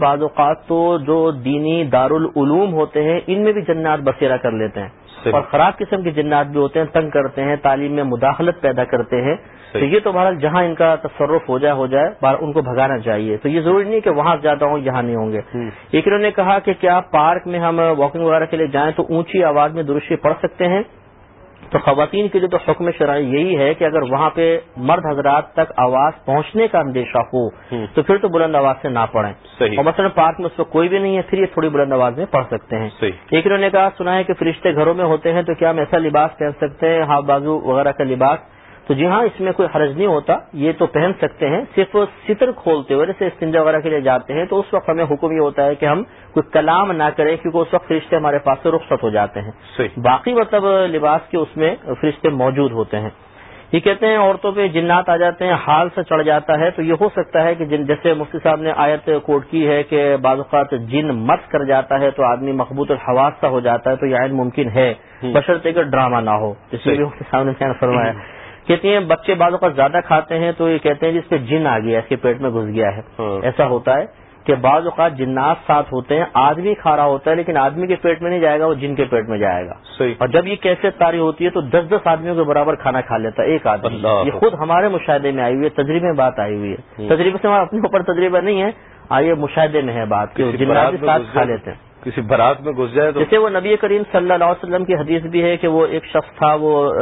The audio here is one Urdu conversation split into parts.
بعض اوقات تو جو دینی دارالعلوم ہوتے ہیں ان میں بھی جنات بسیرا کر لیتے ہیں۔ اور خراب قسم کے جنات بھی ہوتے ہیں تنگ کرتے ہیں تعلیم میں مداخلت پیدا کرتے ہیں۔ تو یہ تو بہرحال جہاں ان کا تصرف ہو جائے ہو جائے ان کو بھگانا چاہیے۔ تو یہ ضروری نہیں کہ وہاں زیادہ ہوں یہاں نہیں ہوں گے۔ ایک انہوں نے کہا کہ کیا پارک میں ہم واکنگ وغیرہ کے لیے جائیں تو اونچی آواز میں درشی پڑھ سکتے ہیں؟ تو خواتین کے لیے تو حکم شرعی یہی ہے کہ اگر وہاں پہ مرد حضرات تک آواز پہنچنے کا اندیشہ ہو تو پھر تو بلند آواز سے نہ پڑھیں۔ اور مثلا پارک میں اس وقت کوئی بھی نہیں ہے پھر یہ تھوڑی بلند آواز میں پڑھ سکتے ہیں۔ ایک انہوں نے کہا سنا ہے کہ فرشتے گھروں میں ہوتے ہیں تو کیا ہم ایسا لباس پہن سکتے ہیں؟ ہاتھ بازو وغیرہ کا لباس۔ تو جی ہاں اس میں کوئی حرج نہیں ہوتا۔ یہ تو پہن سکتے ہیں۔ صرف ستر کھولتے ہوئے جیسے استنجا وغیرہ کے لیے جاتے ہیں تو اس وقت ہمیں حکم یہ ہوتا ہے کہ ہم کوئی کلام نہ کریں کیونکہ اس وقت فرشتے ہمارے پاس سے رخصت ہو جاتے ہیں۔ باقی مطلب لباس کے اس میں فرشتے موجود ہوتے ہیں۔ یہ کہتے ہیں عورتوں پہ جنات آ جاتے ہیں حال سے چڑھ جاتا ہے۔ تو یہ ہو سکتا ہے کہ جن جیسے مفتی صاحب نے آیت کوٹ کی ہے کہ بعض اوقات جن مت کر جاتا ہے تو آدمی مقبوط الحواس سا ہو جاتا ہے تو یہ عائد ممکن ہے۔ بشرطے کا ڈرامہ نہ ہو۔ اس لیے مفتی صاحب نے فرمایا۔ کہتے ہیں بچے بعض اوقات زیادہ کھاتے ہیں تو یہ کہتے ہیں جس پہ جن آ گیا اس کے پیٹ میں گھس گیا ہے۔ ہاں۔ ایسا ہوتا ہے کہ بعض اوقات جنات ساتھ ہوتے ہیں آدمی کھا رہا ہوتا ہے لیکن آدمی کے پیٹ میں نہیں جائے گا وہ جن کے پیٹ میں جائے گا۔ اور جب یہ کیفیت تاری ہوتی ہے تو دس دس آدمیوں کے برابر کھانا کھا لیتا ہے ایک آدمی۔ یہ خود ہمارے مشاہدے میں آئی ہوئی ہے تجربے میں بات آئی ہوئی ہے۔ تجربے سے ہمارا اپنے اوپر تجربہ نہیں ہے آئیے مشاہدے میں ہے بات کہ جنات ساتھ کھا لیتے ہیں۔ کسی برات میں گھس جائے تو جیسے وہ نبی کریم صلی اللہ علیہ وسلم کی حدیث بھی ہے کہ وہ ایک شخص تھا وہ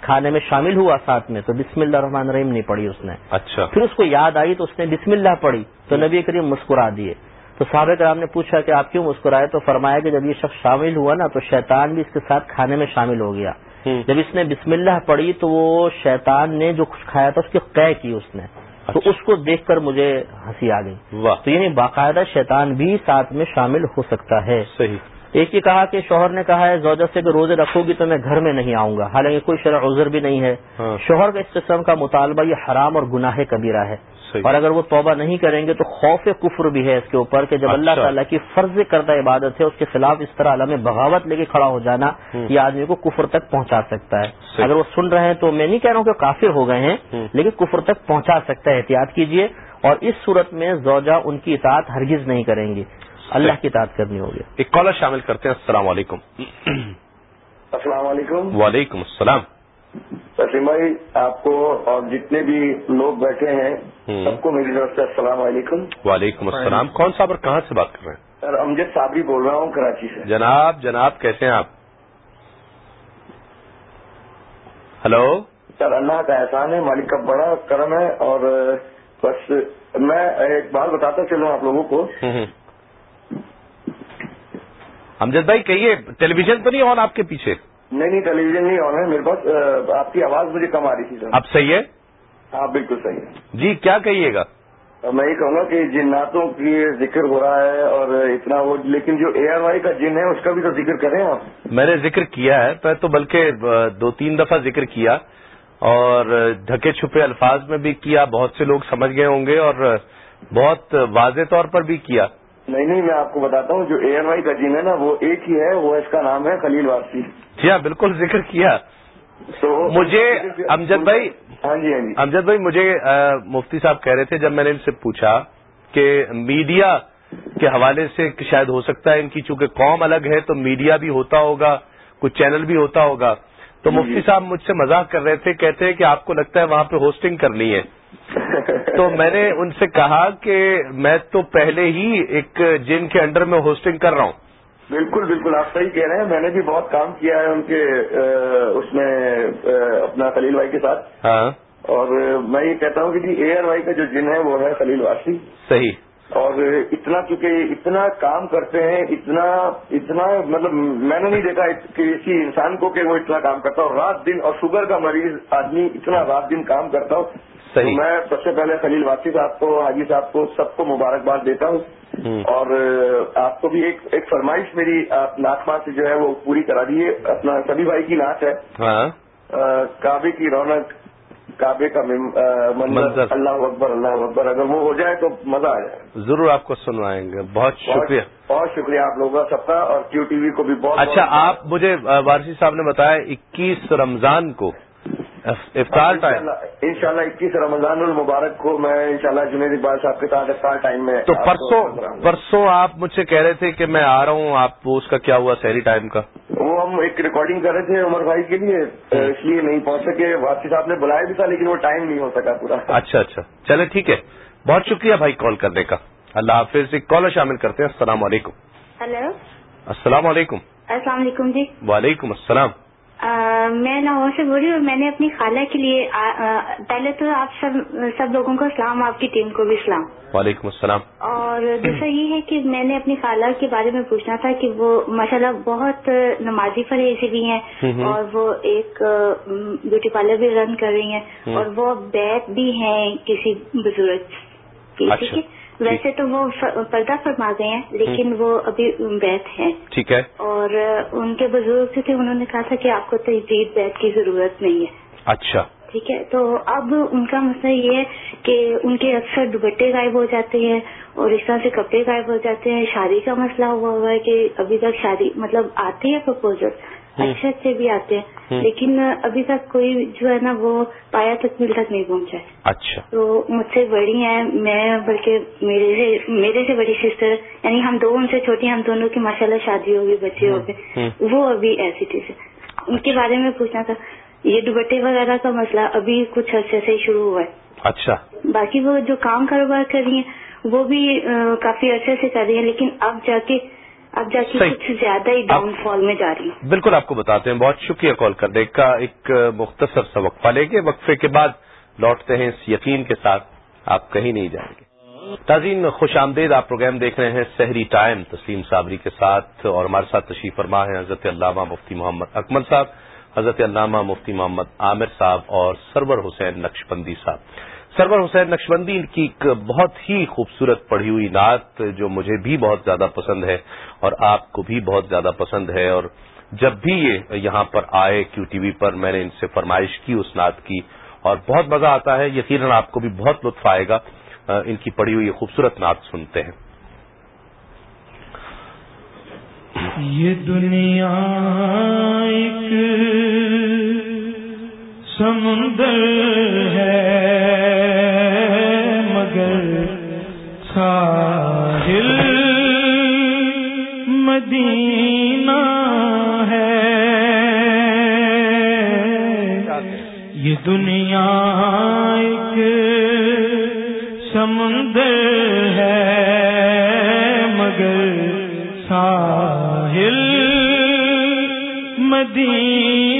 کھانے میں شامل ہوا ساتھ میں تو بسم اللہ الرحمن الرحیم نہیں پڑھی اس نے۔ اچھا۔ پھر اس کو یاد آئی تو اس نے بسم اللہ پڑھی تو نبی کریم مسکرا دیے۔ تو صحابہ کرام نے پوچھا کہ آپ کیوں مسکرائے؟ تو فرمایا کہ جب یہ شخص شامل ہوا نا تو شیطان بھی اس کے ساتھ کھانے میں شامل ہو گیا۔ جب اس نے بسم اللہ پڑھی تو وہ شیطان نے جو کچھ کھایا تھا اس کی قے کی اس نے۔ تو اس کو دیکھ کر مجھے ہنسی آ گئی۔ تو یعنی باقاعدہ شیطان بھی ساتھ میں شامل ہو سکتا ہے۔ صحیح۔ ایک ہی کہا کہ شوہر نے کہا ہے زوجہ سے کہ روزے رکھو گی تو میں گھر میں نہیں آؤں گا۔ حالانکہ کوئی شرح عذر بھی نہیں ہے۔ ہاں۔ شوہر کا اس قسم کا مطالبہ یہ حرام اور گناہ کبیرہ ہے۔ اور اگر وہ توبہ نہیں کریں گے تو خوف کفر بھی ہے اس کے اوپر کہ جب اللہ اچھا۔ تعالیٰ کی فرض کردہ عبادت ہے اس کے خلاف اس طرح علم بغاوت لے کے کھڑا ہو جانا یہ آدمی کو کفر تک پہنچا سکتا ہے۔ اگر وہ سن رہے ہیں تو میں نہیں کہہ رہا ہوں کہ کافر ہو گئے ہیں لیکن کفر تک پہنچا سکتا ہے احتیاط کیجیے اور اس صورت میں زوجہ ان کی اطاعت ہرگز نہیں کریں گی۔ اللہ کی اطاعت کرنی ہوگی۔ ایک کالر شامل کرتے ہیں السلام علیکم۔ السلام علیکم۔ وعلیکم السلام۔ بھائی آپ کو اور جتنے بھی لوگ بیٹھے ہیں سب کو میری طرف سے السلام علیکم۔ وعلیکم السلام۔ کون صاحب اور کہاں سے بات کر رہے ہیں؟ سر امجد صابری بول رہا ہوں کراچی سے۔ جناب جناب کیسے ہیں آپ؟ ہلو؟ سر اللہ کا احسان ہے مالک کا بڑا کرم ہے اور بس میں ایک بات بتاتا چلوں آپ لوگوں کو۔ امجد بھائی کہیے ٹیلی ویژن تو نہیں آن آپ کے پیچھے؟ نہیں نہیں ٹیلی ویژن نہیں آن ہے میرے پاس آپ کی آواز مجھے کم آ رہی تھی سر۔ اب صحیح ہے؟ ہاں بالکل صحیح ہے جی کیا کہیے گا؟ میں یہ کہوں گا کہ جناتوں کی ذکر ہو رہا ہے اور اتنا وہ لیکن جو اے آر وائی کا جن ہے اس کا بھی تو ذکر کریں آپ۔ میں نے ذکر کیا ہے میں تو بلکہ دو تین دفعہ ذکر کیا اور ڈھکے چھپے الفاظ میں بھی کیا بہت سے لوگ سمجھ گئے ہوں گے اور بہت واضح طور پر بھی کیا۔ نہیں نہیں میں آپ کو بتاتا ہوں جو اے آر وائی کا جن ہے نا وہ ایک ہی ہے وہ اس کا نام ہے خلیل وارسی۔ جی ہاں بالکل ذکر کیا۔ تو مجھے امجد بھائی ہاں جی ہاں جی۔ امجد بھائی مجھے مفتی صاحب کہہ رہے تھے جب میں نے ان سے پوچھا کہ میڈیا کے حوالے سے شاید ہو سکتا ہے ان کی چونکہ قوم الگ ہے تو میڈیا بھی ہوتا ہوگا کچھ چینل بھی ہوتا ہوگا۔ تو جی، مفتی جی۔ صاحب مجھ سے مذاق کر رہے تھے کہتے ہیں کہ آپ کو لگتا ہے وہاں پہ ہوسٹنگ کرنی ہے۔ تو میں نے ان سے کہا کہ میں تو پہلے ہی ایک جن کے انڈر میں ہوسٹنگ کر رہا ہوں۔ بالکل بالکل آپ صحیح کہہ رہے ہیں۔ میں نے بھی بہت کام کیا ہے ان کے اس میں اپنا خلیل بھائی کے ساتھ۔ ہاں۔ اور میں یہ کہتا ہوں کہ جی اے آر وائی کا جو جن ہے وہ ہے خلیل واسی صحیح۔ اور اتنا کیونکہ اتنا کام کرتے ہیں اتنا اتنا مطلب میں نے نہیں دیکھا کسی انسان کو کہ وہ اتنا کام کرتا ہو۔ رات دن اور شوگر کا مریض آدمی اتنا رات دن کام کرتا ہو۔ صحیح۔ میں سب سے پہلے خلیل واسی صاحب کو حاجی صاحب کو سب کو مبارکباد دیتا ہوں۔ اور آپ کو بھی ایک ایک فرمائش میری آپ ناک ماں سے جو ہے وہ پوری کرا دیے اپنا سبھی بھائی کی ناچ ہے۔ ہاں۔ کعبے کی رونق کعبے کا منظر۔ اللہ اکبر اللہ اکبر۔ اگر وہ ہو جائے تو مزہ آ جائے۔ ضرور آپ کو سنوائیں گے۔ بہت شکریہ۔ بہت شکریہ آپ لوگوں کا سب کا۔ اور کیو ٹی وی کو بھی بہت اچھا آپ مجھے وارسی صاحب نے بتایا اکیس رمضان کو افطار ٹائم۔ ان شاء اللہ اکیس رمضان المبارک کو میں ان شاء اللہ جنید اقبال صاحب کے ساتھ افطار ٹائم میں تو پرسوں پرسوں آپ مجھ سے کہہ رہے تھے کہ میں آ رہا ہوں آپ اس کا کیا ہوا سہری ٹائم کا؟ وہ ہم ایک ریکارڈنگ کر رہے تھے عمر بھائی کے لیے اس لیے نہیں پہنچ سکے۔ واپسی صاحب نے بلایا بھی تھا لیکن وہ ٹائم نہیں ہو سکا پورا۔ اچھا اچھا۔ چلے ٹھیک ہے۔ بہت شکریہ بھائی کال کرنے کا۔ اللہ حافظ ایک کالر شامل کرتے ہیں۔ السلام علیکم۔ ہلو۔ السلام علیکم۔ السلام علیکم جی۔ وعلیکم السلام۔ میں لاہور سے بول رہی ہوں میں نے اپنی خالہ کے لیے پہلے تو آپ سب سب لوگوں کو اسلام آپ کی ٹیم کو بھی اسلام۔ وعلیکم السلام۔ اور دوسرا یہ ہے کہ میں نے اپنی خالہ کے بارے میں پوچھنا تھا کہ وہ ماشاءاللہ بہت نمازی پرہیزی بھی ہیں اور وہ ایک بیوٹی پارلر بھی رن کر رہی ہیں اور وہ بیت بھی ہیں کسی بزرگ کی اچھا۔ ویسے تو وہ پردہ فرما گئے ہیں لیکن وہ ابھی بیت ہیں۔ ٹھیک ہے۔ اور ان کے بزرگ سے تھے انہوں نے کہا تھا کہ آپ کو تجدید بیت کی ضرورت نہیں ہے۔ اچھا۔ ٹھیک ہے تو اب ان کا مسئلہ یہ ہے کہ ان کے اکثر دوپٹے غائب ہو جاتے ہیں اور اس طرح سے کپڑے غائب ہو جاتے ہیں۔ شادی کا مسئلہ ہوا ہوا ہے کہ ابھی تک شادی مطلب آتے ہیں پرپوزل اچھے اچھے بھی آتے ہیں۔ لیکن ابھی تک کوئی جو ہے نا وہ پایا تک مل تک نہیں پہنچا ہے۔ اچھا۔ تو مجھ سے بڑی ہیں میں بلکہ میرے سے میرے سے بڑی سسٹر یعنی ہم دو ان سے چھوٹی ہم دونوں کی ماشاء اللہ شادی ہوگی بچے ہو گئے وہ ابھی ایسی چیز ہے۔ ان کے بارے میں پوچھنا تھا۔ یہ دوبٹے وغیرہ کا مسئلہ ابھی کچھ عرصے سے شروع ہوا ہے۔ اچھا۔ باقی وہ جو کام کاروبار کر رہی ہیں وہ بھی کافی عرصے سے کر رہی ہیں لیکن اب جا کے اب جا کے کچھ زیادہ ہی ڈاؤن فال میں جا رہی ہوں۔ بالکل آپ کو بتاتے ہیں بہت شکریہ کال کرنے کا ایک مختصر سا وقفہ لے کے وقفے کے بعد لوٹتے ہیں اس یقین کے ساتھ آپ کہیں نہیں جائیں گے۔ تازین خوش آمدید آپ پروگرام دیکھ رہے ہیں سحری ٹائم تسلیم صابری کے ساتھ اور ہمارے ساتھ تشریف فرما ہے حضرت علامہ مفتی محمد اکمل صاحب حضرت علامہ مفتی محمد عامر صاحب اور سرور حسین نقشبندی صاحب۔ سرور حسین نقشبندی، ان کی ایک بہت ہی خوبصورت پڑھی ہوئی نعت جو مجھے بھی بہت زیادہ پسند ہے اور آپ کو بھی بہت زیادہ پسند ہے اور جب بھی یہ یہاں پر آئے کیو ٹی وی پر میں نے ان سے فرمائش کی اس نعت کی اور بہت مزہ آتا ہے، یقیناً آپ کو بھی بہت لطف آئے گا ان کی پڑھی ہوئی خوبصورت نعت سنتے ہیں۔ یہ دنیا ایک سمندر ہے مگر ساحل مدینہ ہے۔ یہ دنیا ایک سمندر ہے مگر ساحل مدینہ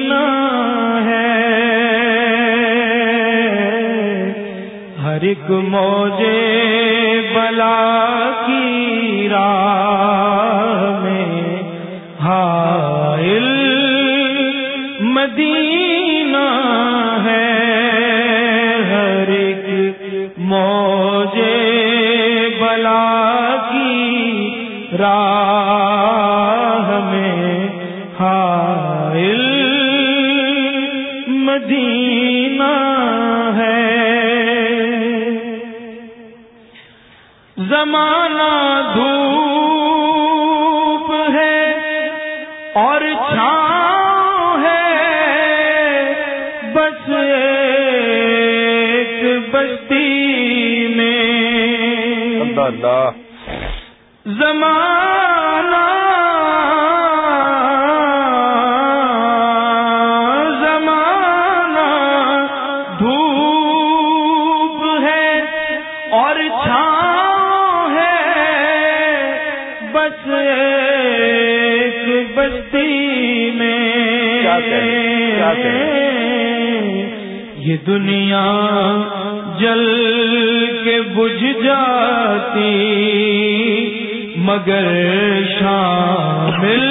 ایک موجے بلا کی راہ میں۔ حائل مدینہ ہے ہر ایک موجے بلا کی راہ دنیا جل کے بجھ جاتی، مگر شامل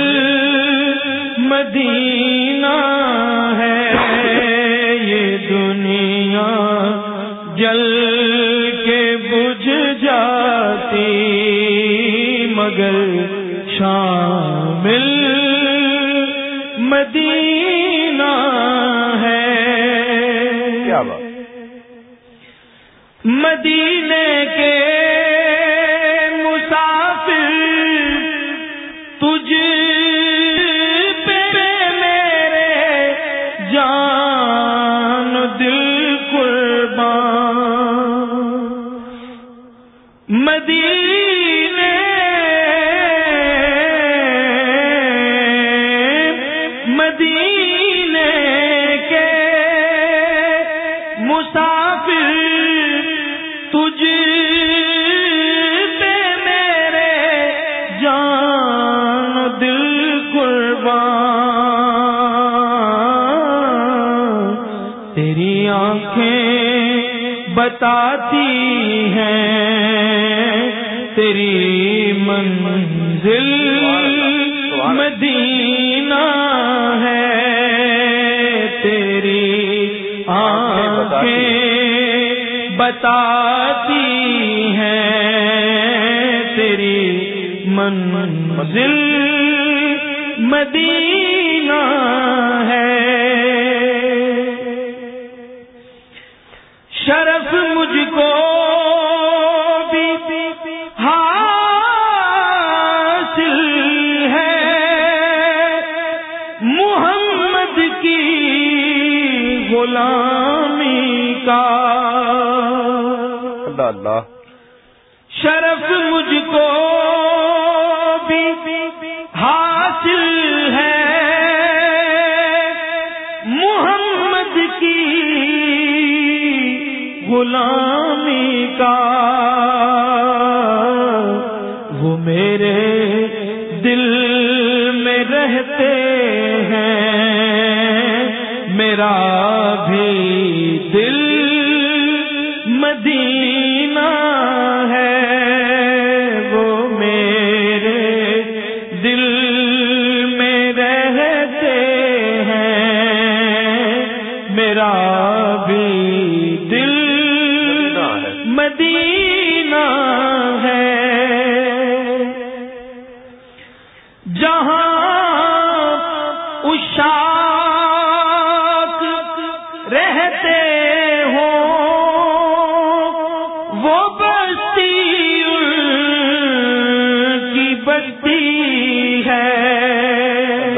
مدینہ ہے۔ یہ دنیا جل کے بجھ جاتی، مگر شامل مدینہ کیا بات؟ مدینے کے بتاتی ہیں تیری منزل مدینہ ہے تیری آنکھیں بتاتی ہیں تیری منزل مدینہ ہے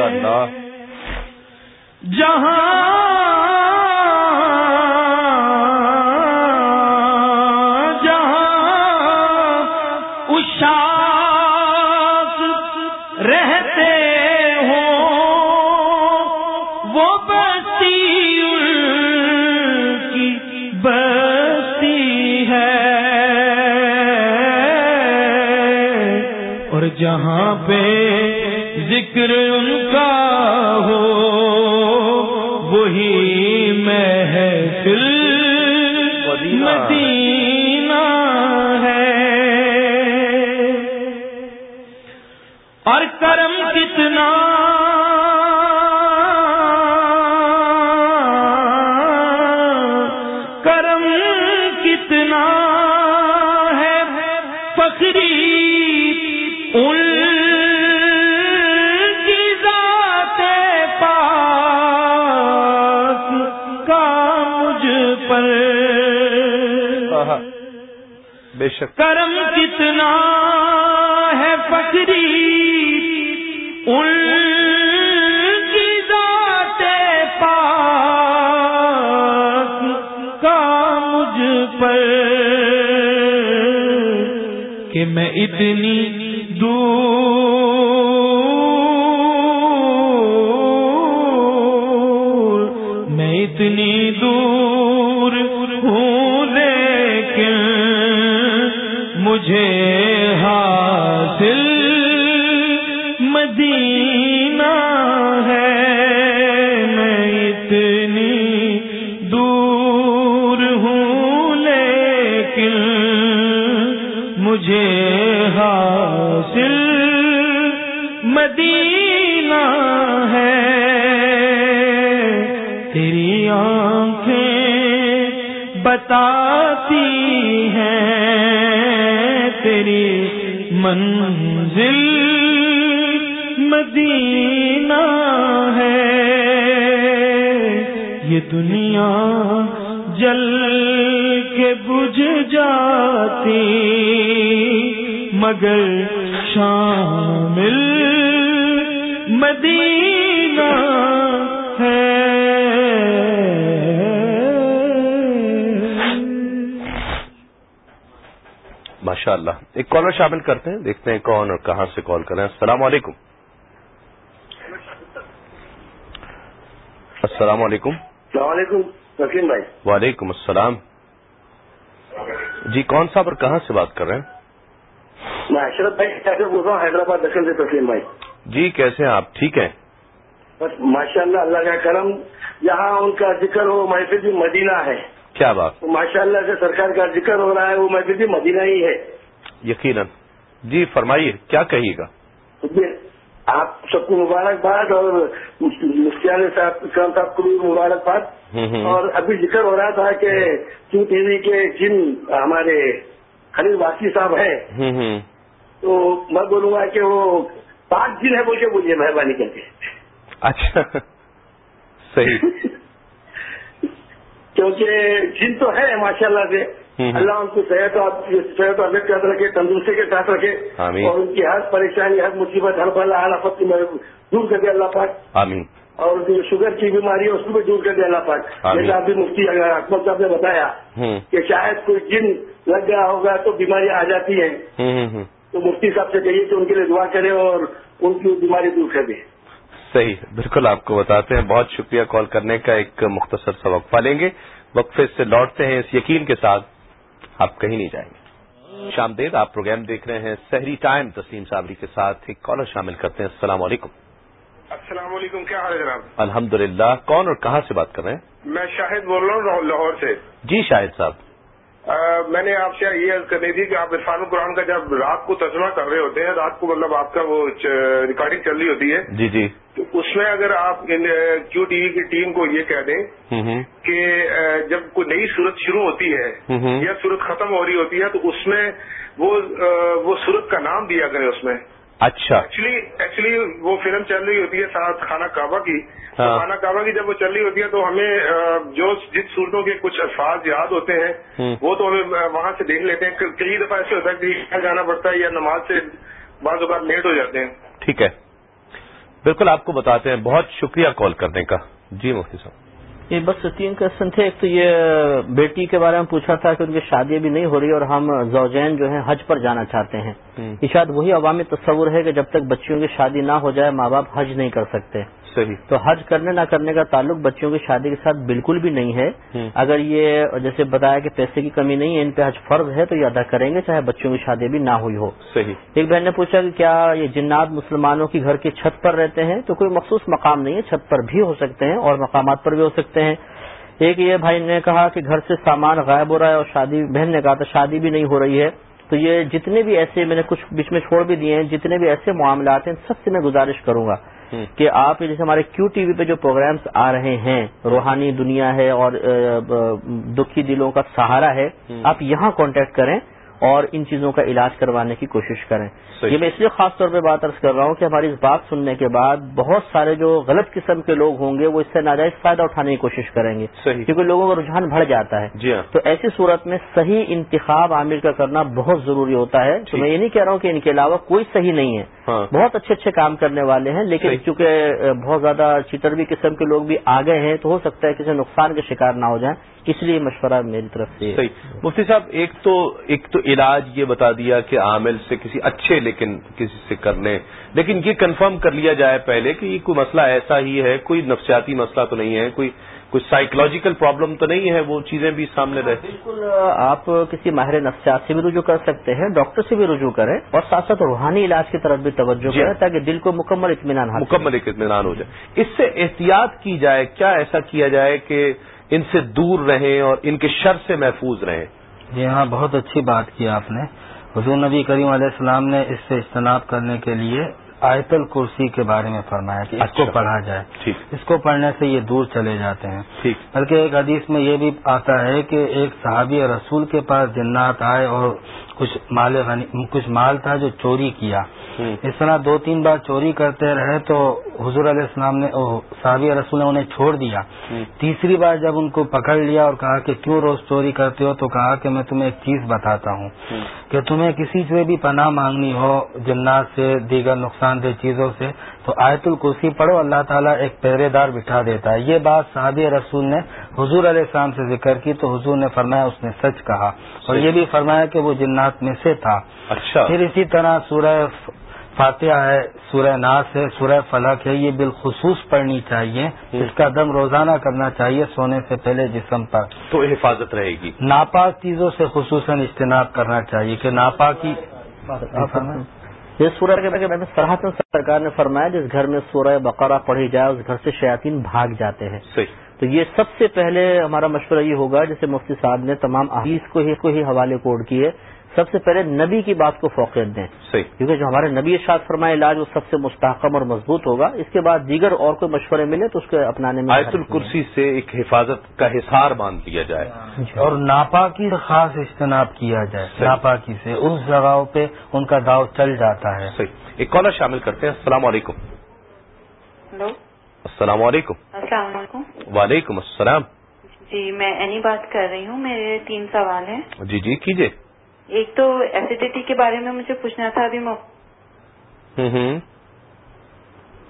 اللہ جہاں جہاں اشاک رہتے ہو وہ بستی کی بستی ہے۔ اور جہاں پہ ذکر ان کا شک. کرم کتنا ہے فکری ان کی ذات پاک کا مجھ پر کہ میں اتنی دور دنیا جل کے بجھ جاتی، مگر شامل مدینہ ہے۔ ماشاء اللہ ایک کالر شامل کرتے ہیں، دیکھتے ہیں کون اور کہاں سے کال کر رہے ہیں السلام علیکم۔ السلام علیکم۔ السلام علیکم وکیم بھائی۔ وعلیکم السلام۔ جی کون صاحب اور کہاں سے بات کر رہے ہیں؟ میں اشرف بھائی کیسے بول رہا ہوں حیدرآباد دکن سے تسلیم بھائی۔ جی کیسے ہیں؟ آپ ٹھیک ہیں؟ بس ماشاء اللہ اللہ کا کرم یہاں ان کا ذکر ہو محفل بھی مدینہ ہے۔ کیا بات؟ ماشاء اللہ سے سرکار کا ذکر ہو رہا ہے وہ مسجد بھی مدینہ ہی ہے۔ یقیناً۔ جی فرمائیے کیا کہیے گا؟ آپ سب کو مبارکباد اور مفتیان صاحب اسلام صاحب کو بھی مبارکباد۔ اور ابھی ذکر ہو رہا تھا کہ کیو ٹی وی کے جن ہمارے خلیل واسی صاحب ہیں تو میں بولوں گا کہ وہ پانچ دن ہے بول کے بولیے مہربانی کر کے۔ اچھا۔ صحیح۔ کیونکہ جن تو ہے ماشاء اللہ سے۔ اللہ ان کو صحت اور صحت اور ساتھ رکھے تندرستی کے ساتھ رکھے۔ آمین۔ اور ان کی ہر پریشانی ہر مصیبت ہر بلا ہر آفت کی دور کر دے اللہ پاک۔ آمین۔ اور جو شوگر کی بیماری ہے اس کو بھی دور کر دے اللہ پاک۔ جیسے ابھی مفتی اکمل صاحب نے بتایا کہ شاید کوئی جن لگ گیا ہوگا تو بیماری آ جاتی ہے۔ تو مفتی صاحب سے کہیے کہ ان کے لیے دعا کرے اور ان کی بیماری دور کر دے صحیح بالکل آپ کو بتاتے ہیں۔ بہت شکریہ کال کرنے کا ایک مختصر سا وقفہ لیں گے۔ وقفے سے لوٹتے ہیں اس یقین کے ساتھ۔ آپ کہیں نہیں جائیں گے۔ شام دیر آپ پروگرام دیکھ رہے ہیں سحری ٹائم تسلیم صابری کے ساتھ ایک کالر شامل کرتے ہیں۔ السلام علیکم۔ السلام علیکم کیا حال ہے جناب؟ الحمد کون اور کہاں سے بات کر رہے ہیں؟ میں شاہد بول رہا ہوں لاہور سے۔ جی شاہد صاحب۔ میں نے آپ سے یہ عرض کرنی تھی کہ آپ عرفان القرآن کا جب رات کو ترجمہ کر رہے ہوتے ہیں رات کو مطلب آپ کا وہ ریکارڈنگ چل رہی ہوتی ہے۔ جی جی۔ تو اس میں اگر آپ کیو ٹی وی کی ٹیم کو یہ کہہ دیں کہ جب کوئی نئی صورت شروع ہوتی ہے۔ یا صورت ختم ہو رہی ہوتی ہے تو اس میں وہ صورت کا نام دیا کریں اس میں۔ اچھا۔ ایکچولی ایکچولی وہ فلم چل رہی ہوتی ہے ساتھ خانہ کعبہ کی۔ ہاں۔ خانہ کعبہ کی جب وہ چل رہی ہوتی ہے تو ہمیں جو جس صورتوں کے کچھ الفاظ یاد ہوتے ہیں۔ وہ تو ہمیں وہاں سے دیکھ لیتے ہیں۔ کئی دفعہ ایسے ہوتا ہے کہ جانا پڑتا ہے یا نماز سے بعض اوقات لیٹ ہو جاتے ہیں۔ ٹھیک ہے۔ بالکل آپ کو بتاتے ہیں۔ بہت شکریہ کال کرنے کا۔ جی مفتی صاحب۔ یہ بس تین کوشچن تھے ایک تو یہ بیٹی کے بارے میں پوچھا تھا کہ ان کی شادی ابھی نہیں ہو رہی اور ہم زوجین جو ہیں حج پر جانا چاہتے ہیں۔ یہ شاید وہی عوامی تصور ہے کہ جب تک بچیوں کی شادی نہ ہو جائے ماں باپ حج نہیں کر سکتے صحیح۔ تو حج کرنے نہ کرنے کا تعلق بچیوں کی شادی کے ساتھ بالکل بھی نہیں ہے۔ اگر یہ جیسے بتایا کہ پیسے کی کمی نہیں ہے ان پہ حج فرض ہے تو یہ ادا کریں گے چاہے بچوں کی شادی بھی نہ ہوئی ہو۔ صحیح۔ ایک بہن نے پوچھا کہ کیا یہ جنات مسلمانوں کی گھر کی چھت پر رہتے ہیں؟ تو کوئی مخصوص مقام نہیں ہے چھت پر بھی ہو سکتے ہیں اور مقامات پر بھی ہو سکتے ہیں۔ ایک یہ بھائی نے کہا کہ گھر سے سامان غائب ہو رہا ہے اور شادی بہن نے کہا تھا شادی بھی نہیں ہو رہی ہے۔ تو یہ جتنے بھی ایسے میں نے کچھ بیچ میں چھوڑ بھی دیے ہیں جتنے بھی ایسے معاملات ہیں سب سے میں گزارش کروں گا۔ کہ آپ جیسے ہمارے کیو ٹی وی پہ جو پروگرامز آ رہے ہیں روحانی دنیا ہے اور دکھی دلوں کا سہارا ہے۔ آپ یہاں کانٹیکٹ کریں اور ان چیزوں کا علاج کروانے کی کوشش کریں۔ یہ میں اس لیے خاص طور پہ بات ارض کر رہا ہوں کہ ہماری اس بات سننے کے بعد بہت سارے جو غلط قسم کے لوگ ہوں گے وہ اس سے ناجائز فائدہ اٹھانے کی کوشش کریں گے۔ کیونکہ لوگوں کا رجحان بڑھ جاتا ہے۔ جی ہاں۔ تو ایسی صورت میں صحیح انتخاب عامر کا کرنا بہت ضروری ہوتا ہے۔ تو۔ میں یہ نہیں کہہ رہا ہوں کہ ان کے علاوہ کوئی صحیح نہیں ہے۔ ہاں۔ بہت اچھے اچھے کام کرنے والے ہیں لیکن۔ چونکہ بہت زیادہ چتروی قسم کے لوگ بھی آ گئے ہیں تو ہو سکتا ہے کسی نقصان کے شکار نہ ہو جائیں۔ اس لیے مشورہ میری طرف سے۔ مفتی صاحب ایک تو ایک تو علاج یہ بتا دیا کہ عامل سے کسی اچھے لیکن کسی سے کر لیں۔ لیکن یہ کنفرم کر لیا جائے پہلے کہ یہ کوئی مسئلہ ایسا ہی ہے کوئی نفسیاتی مسئلہ تو نہیں ہے کوئی کوئی سائیکولوجیکل پرابلم تو نہیں ہے وہ چیزیں بھی سامنے رہتی بالکل آپ کسی ماہر نفسیات سے بھی رجوع کر سکتے ہیں ڈاکٹر سے بھی رجوع کریں اور ساتھ ساتھ روحانی علاج کی طرف بھی توجہ جی۔ کریں تاکہ دل کو مکمل اطمینان مکمل اطمینان ہو جائے۔ اس سے احتیاط کی جائے کیا ایسا کیا جائے کہ ان سے دور رہیں اور ان کے شر سے محفوظ رہیں۔ جی ہاں بہت اچھی بات کی آپ نے۔ حضور نبی کریم علیہ السلام نے اس سے اجتناب کرنے کے لیے آیت الکرسی کے بارے میں فرمایا کہ اس کو اچھا۔ پڑھا جائے۔ اس کو پڑھنے سے یہ دور چلے جاتے ہیں۔ بلکہ ایک حدیث میں یہ بھی آتا ہے کہ ایک صحابی رسول کے پاس جنات آئے اور کچھ مال کچھ مال تھا جو چوری کیا۔ اس طرح دو تین بار چوری کرتے رہے تو حضور علیہ السلام نے صحابی رسول نے انہیں چھوڑ دیا۔ تیسری بار جب ان کو پکڑ لیا اور کہا کہ کیوں روز چوری کرتے ہو تو کہا کہ میں تمہیں ایک چیز بتاتا ہوں ہوں۔ کہ تمہیں کسی سے بھی پناہ مانگنی ہو جنات سے دیگر نقصان دہ چیزوں سے تو آیت الکرسی پڑھو اللہ تعالیٰ ایک پہرے دار بٹھا دیتا ہے۔ یہ بات صحابی رسول نے حضور علیہ السلام سے ذکر کی تو حضور نے فرمایا اس نے سچ کہا۔ اور یہ بھی فرمایا کہ وہ جنات میں سے تھا۔ اچھا۔ پھر اسی طرح سورہ فاتحہ ہے سورہ ناس ہے سورہ فلق ہے یہ بالخصوص پڑھنی چاہیے۔ اس کا دم روزانہ کرنا چاہیے سونے سے پہلے جسم پر۔ تو حفاظت رہے گی۔ ناپاک چیزوں سے خصوصاً اجتناب کرنا چاہیے کہ ناپاکی۔ یہ سورہ کے بارے میں سراہتن سرکار نے فرمایا جس گھر میں سورہ بقرہ پڑھی جائے اس گھر سے شیاطین بھاگ جاتے ہیں۔ تو یہ سب سے پہلے ہمارا مشورہ یہ ہوگا جیسے مفتی صاحب نے تمام احادیث کو ہی کو ہی حوالے کوڈ کیے سب سے پہلے نبی کی بات کو فوقیت دیں۔ صحیح۔ کیونکہ جو ہمارے نبی اشاد فرمائے علاج وہ سب سے مستحکم اور مضبوط ہوگا اس کے بعد دیگر اور کوئی مشورے ملے تو اس کو اپنانے میں آیت الکرسی سے ایک حفاظت کا حصار باندھ دیا جائے۔ اور ناپاکی خاص اجتناب کیا جائے۔ ناپاکی سے۔ اس جگہوں پہ ان کا داؤ چل جاتا ہے۔ صحیح۔ ایک کالر شامل کرتے ہیں۔ السلام علیکم۔ ہلو۔ السلام علیکم۔ السلام علیکم۔ وعلیکم السلام۔ جی میں اینی بات کر رہی ہوں میرے تین سوال ہیں۔ جی جی کیجیے ایک تو ایسیڈیٹی کے بارے میں مجھے پوچھنا تھا ابھی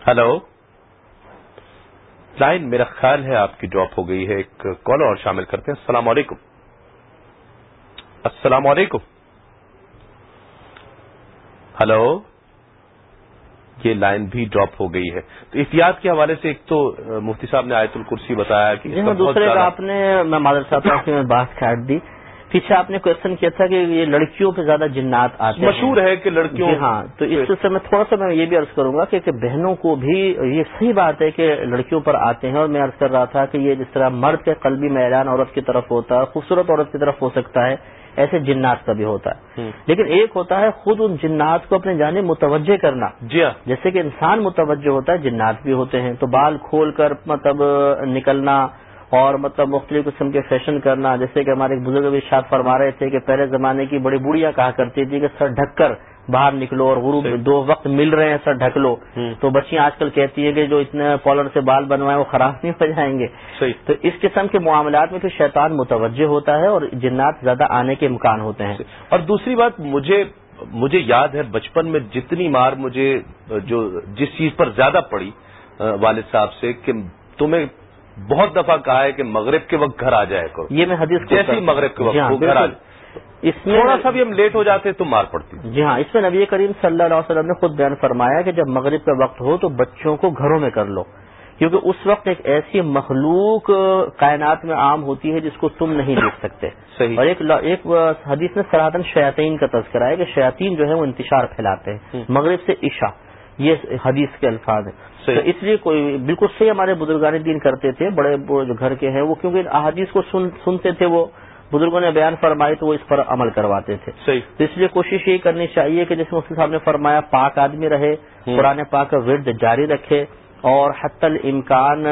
ہلو۔ لائن میرا خیال ہے آپ کی ڈراپ ہو گئی ہے۔ ایک کال اور شامل کرتے ہیں۔ السلام علیکم۔ السلام علیکم۔ ہلو۔ یہ لائن بھی ڈراپ ہو گئی ہے۔ تو احتیاط کے حوالے سے ایک تو مفتی صاحب نے آیت الکرسی بتایا کہ جی ہاں دوسرے آپ نے میں معذر صاحب بات کاٹ دی۔ پیچھے آپ نے کوشچن کیا تھا کہ یہ لڑکیوں پہ زیادہ جنات آتے ہیں۔ مشہور ہے کہ لڑکیوں جی ہاں تو اس سلسلے میں تھوڑا سا میں یہ بھی عرض کروں گا کہ بہنوں کو بھی یہ صحیح بات ہے کہ لڑکیوں پر آتے ہیں اور میں عرض کر رہا تھا کہ یہ جس طرح مرد کے قلبی میدان عورت کی طرف ہوتا ہے خوبصورت عورت کی طرف ہو سکتا ہے ایسے جنات کا بھی ہوتا ہے۔ لیکن ایک ہوتا ہے خود ان جنات کو اپنے جانب متوجہ کرنا۔ جی ہاں۔ جیسے کہ انسان متوجہ ہوتا ہے جنات بھی ہوتے ہیں۔ تو بال کھول کر مطلب نکلنا اور مطلب مختلف قسم کے فیشن کرنا جیسے کہ ہمارے بزرگ بھی شاد فرما رہے تھے کہ پہلے زمانے کی بڑی بوڑھیاں کہا کرتی تھی کہ سر ڈھک کر باہر نکلو اور غروب۔ دو وقت مل رہے ہیں سر ڈھک لو۔ تو بچیاں آج کل کہتی ہیں کہ جو اتنے پالر سے بال بنوائے وہ خراب نہیں ہو جائیں گے۔ تو اس قسم کے معاملات میں پھر شیطان متوجہ ہوتا ہے اور جنات زیادہ آنے کے امکان ہوتے ہیں۔ اور دوسری بات مجھے مجھے یاد ہے بچپن میں جتنی مار مجھے جو جس چیز پر زیادہ پڑی والد صاحب سے کہ تمہیں بہت دفعہ کہا ہے کہ مغرب کے وقت گھر آ جائے کرو۔ یہ میں حدیث جیسے مغرب کے وقت جی ہاں، گھر آ۔ اس میں تھوڑا سا بھی ہم لیٹ ہو جاتے تو مار پڑتی۔ جی ہاں اس میں نبی کریم صلی اللہ علیہ وسلم نے خود بیان فرمایا کہ جب مغرب کا وقت ہو تو بچوں کو گھروں میں کر لو۔ کیونکہ اس وقت ایک ایسی مخلوق کائنات میں عام ہوتی ہے جس کو تم نہیں دیکھ سکتے۔ صحیح۔ اور ایک ایک حدیث میں سراتن شیاطین کا تذکرہ ہے کہ شیاطین جو ہے وہ انتشار پھیلاتے ہیں۔ مغرب سے عشاء یہ حدیث کے الفاظ ہیں۔ تو اس لیے کوئی بالکل صحیح ہمارے بزرگان دین کرتے تھے بڑے جو گھر کے ہیں وہ کیونکہ احادیث کو سن سنتے تھے وہ بزرگوں نے بیان فرمائی تو وہ اس پر عمل کرواتے تھے۔ صحیح. تو اس لیے کوشش یہ کرنی چاہیے کہ جیسے مفتی صاحب نے فرمایا پاک آدمی رہے۔ قرآن پاک کا ورد جاری رکھے اور حتی الامکان